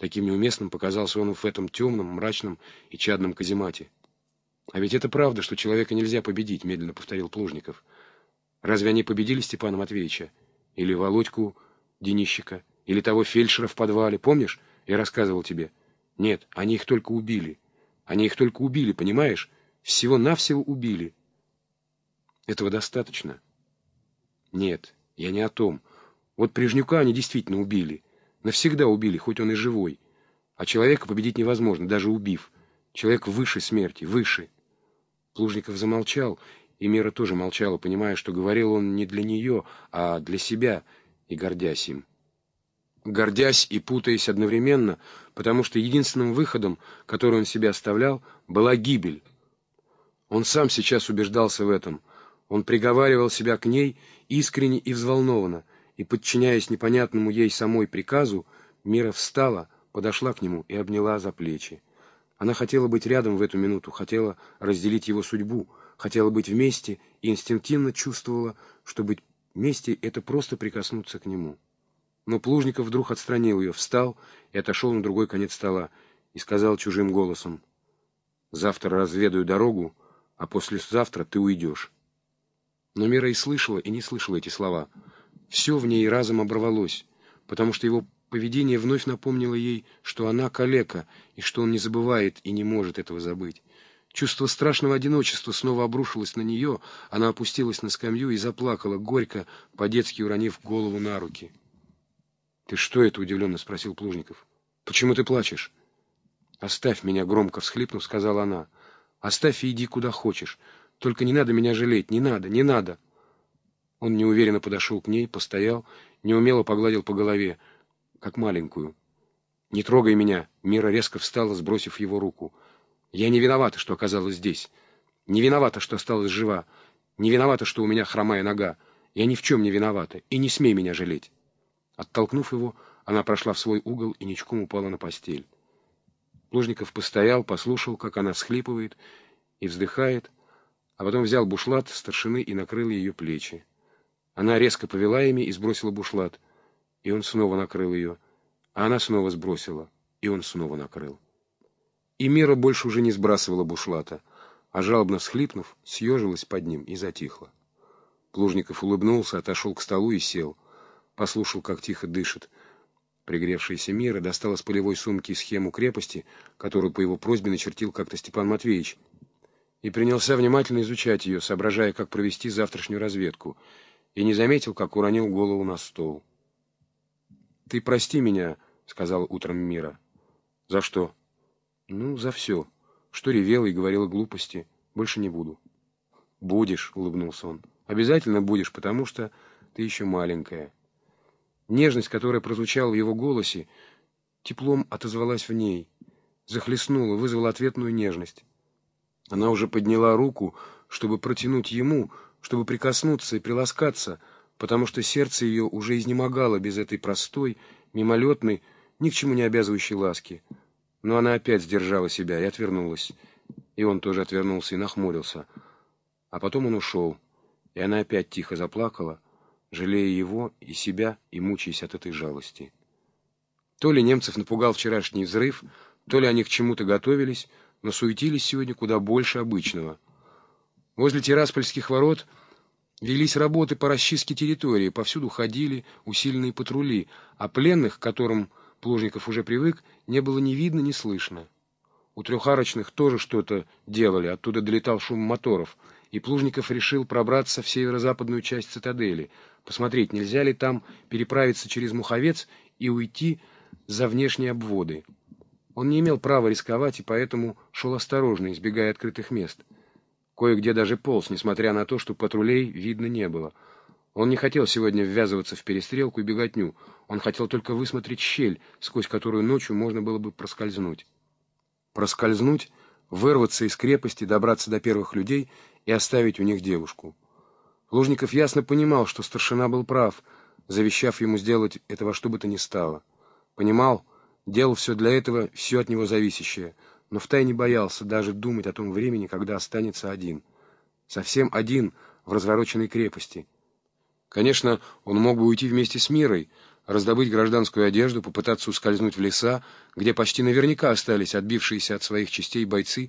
Таким неуместным показался он в этом темном, мрачном и чадном каземате. «А ведь это правда, что человека нельзя победить», — медленно повторил Плужников. «Разве они победили Степана Матвеевича? Или Володьку Денищика? Или того фельдшера в подвале? Помнишь, я рассказывал тебе? Нет, они их только убили. Они их только убили, понимаешь? Всего-навсего убили. Этого достаточно?» «Нет, я не о том. Вот Прижнюка они действительно убили». Навсегда убили, хоть он и живой. А человека победить невозможно, даже убив. Человек выше смерти, выше. Плужников замолчал, и Мира тоже молчала, понимая, что говорил он не для нее, а для себя, и гордясь им. Гордясь и путаясь одновременно, потому что единственным выходом, который он себе оставлял, была гибель. Он сам сейчас убеждался в этом. Он приговаривал себя к ней искренне и взволнованно, и, подчиняясь непонятному ей самой приказу, Мира встала, подошла к нему и обняла за плечи. Она хотела быть рядом в эту минуту, хотела разделить его судьбу, хотела быть вместе и инстинктивно чувствовала, что быть вместе — это просто прикоснуться к нему. Но Плужников вдруг отстранил ее, встал и отошел на другой конец стола и сказал чужим голосом, «Завтра разведаю дорогу, а послезавтра ты уйдешь». Но Мира и слышала, и не слышала эти слова — все в ней разом оборвалось, потому что его поведение вновь напомнило ей, что она калека, и что он не забывает и не может этого забыть. Чувство страшного одиночества снова обрушилось на нее, она опустилась на скамью и заплакала, горько, по-детски уронив голову на руки. — Ты что это? — удивленно спросил Плужников. — Почему ты плачешь? — Оставь меня, — громко всхлипнув, сказала она. — Оставь и иди куда хочешь. Только не надо меня жалеть, не надо, не надо. — он неуверенно подошел к ней, постоял, неумело погладил по голове, как маленькую. «Не трогай меня!» Мира резко встала, сбросив его руку. «Я не виновата, что оказалась здесь. Не виновата, что осталась жива. Не виновата, что у меня хромая нога. Я ни в чем не виновата, и не смей меня жалеть». Оттолкнув его, она прошла в свой угол и ничком упала на постель. Плужников постоял, послушал, как она схлипывает и вздыхает, а потом взял бушлат старшины и накрыл ее плечи. Она резко повела ими и сбросила бушлат. И он снова накрыл ее. А она снова сбросила. И он снова накрыл. И Мира больше уже не сбрасывала бушлата, а жалобно всхлипнув, съежилась под ним и затихла. Плужников улыбнулся, отошел к столу и сел. Послушал, как тихо дышит. Пригревшаяся Мира достала с полевой сумки схему крепости, которую по его просьбе начертил как-то Степан Матвеевич, и принялся внимательно изучать ее, соображая, как провести завтрашнюю разведку — и не заметил, как уронил голову на стол. «Ты прости меня», — сказала утром Мира. «За что?» «Ну, за все. Что ревела и говорила глупости. Больше не буду». «Будешь», — улыбнулся он. «Обязательно будешь, потому что ты еще маленькая». Нежность, которая прозвучала в его голосе, теплом отозвалась в ней, захлестнула, вызвала ответную нежность. Она уже подняла руку, чтобы протянуть ему, чтобы прикоснуться и приласкаться, потому что сердце ее уже изнемогало без этой простой, мимолетной, ни к чему не обязывающей ласки. Но она опять сдержала себя и отвернулась. И он тоже отвернулся и нахмурился. А потом он ушел, и она опять тихо заплакала, жалея его и себя и мучаясь от этой жалости. То ли немцев напугал вчерашний взрыв, то ли они к чему-то готовились, но суетились сегодня куда больше обычного — Возле Тираспольских ворот велись работы по расчистке территории, повсюду ходили усиленные патрули, а пленных, к которым Плужников уже привык, не было ни видно, ни слышно. У трехарочных тоже что-то делали, оттуда долетал шум моторов, и Плужников решил пробраться в северо-западную часть цитадели, посмотреть, нельзя ли там переправиться через Муховец и уйти за внешние обводы. Он не имел права рисковать и поэтому шел осторожно, избегая открытых мест — Кое-где даже полз, несмотря на то, что патрулей видно не было. Он не хотел сегодня ввязываться в перестрелку и беготню. Он хотел только высмотреть щель, сквозь которую ночью можно было бы проскользнуть. Проскользнуть, вырваться из крепости, добраться до первых людей и оставить у них девушку. Лужников ясно понимал, что старшина был прав, завещав ему сделать это во что бы то ни стало. Понимал, делал все для этого, все от него зависящее — но втайне боялся даже думать о том времени, когда останется один. Совсем один в развороченной крепости. Конечно, он мог бы уйти вместе с Мирой, раздобыть гражданскую одежду, попытаться ускользнуть в леса, где почти наверняка остались отбившиеся от своих частей бойцы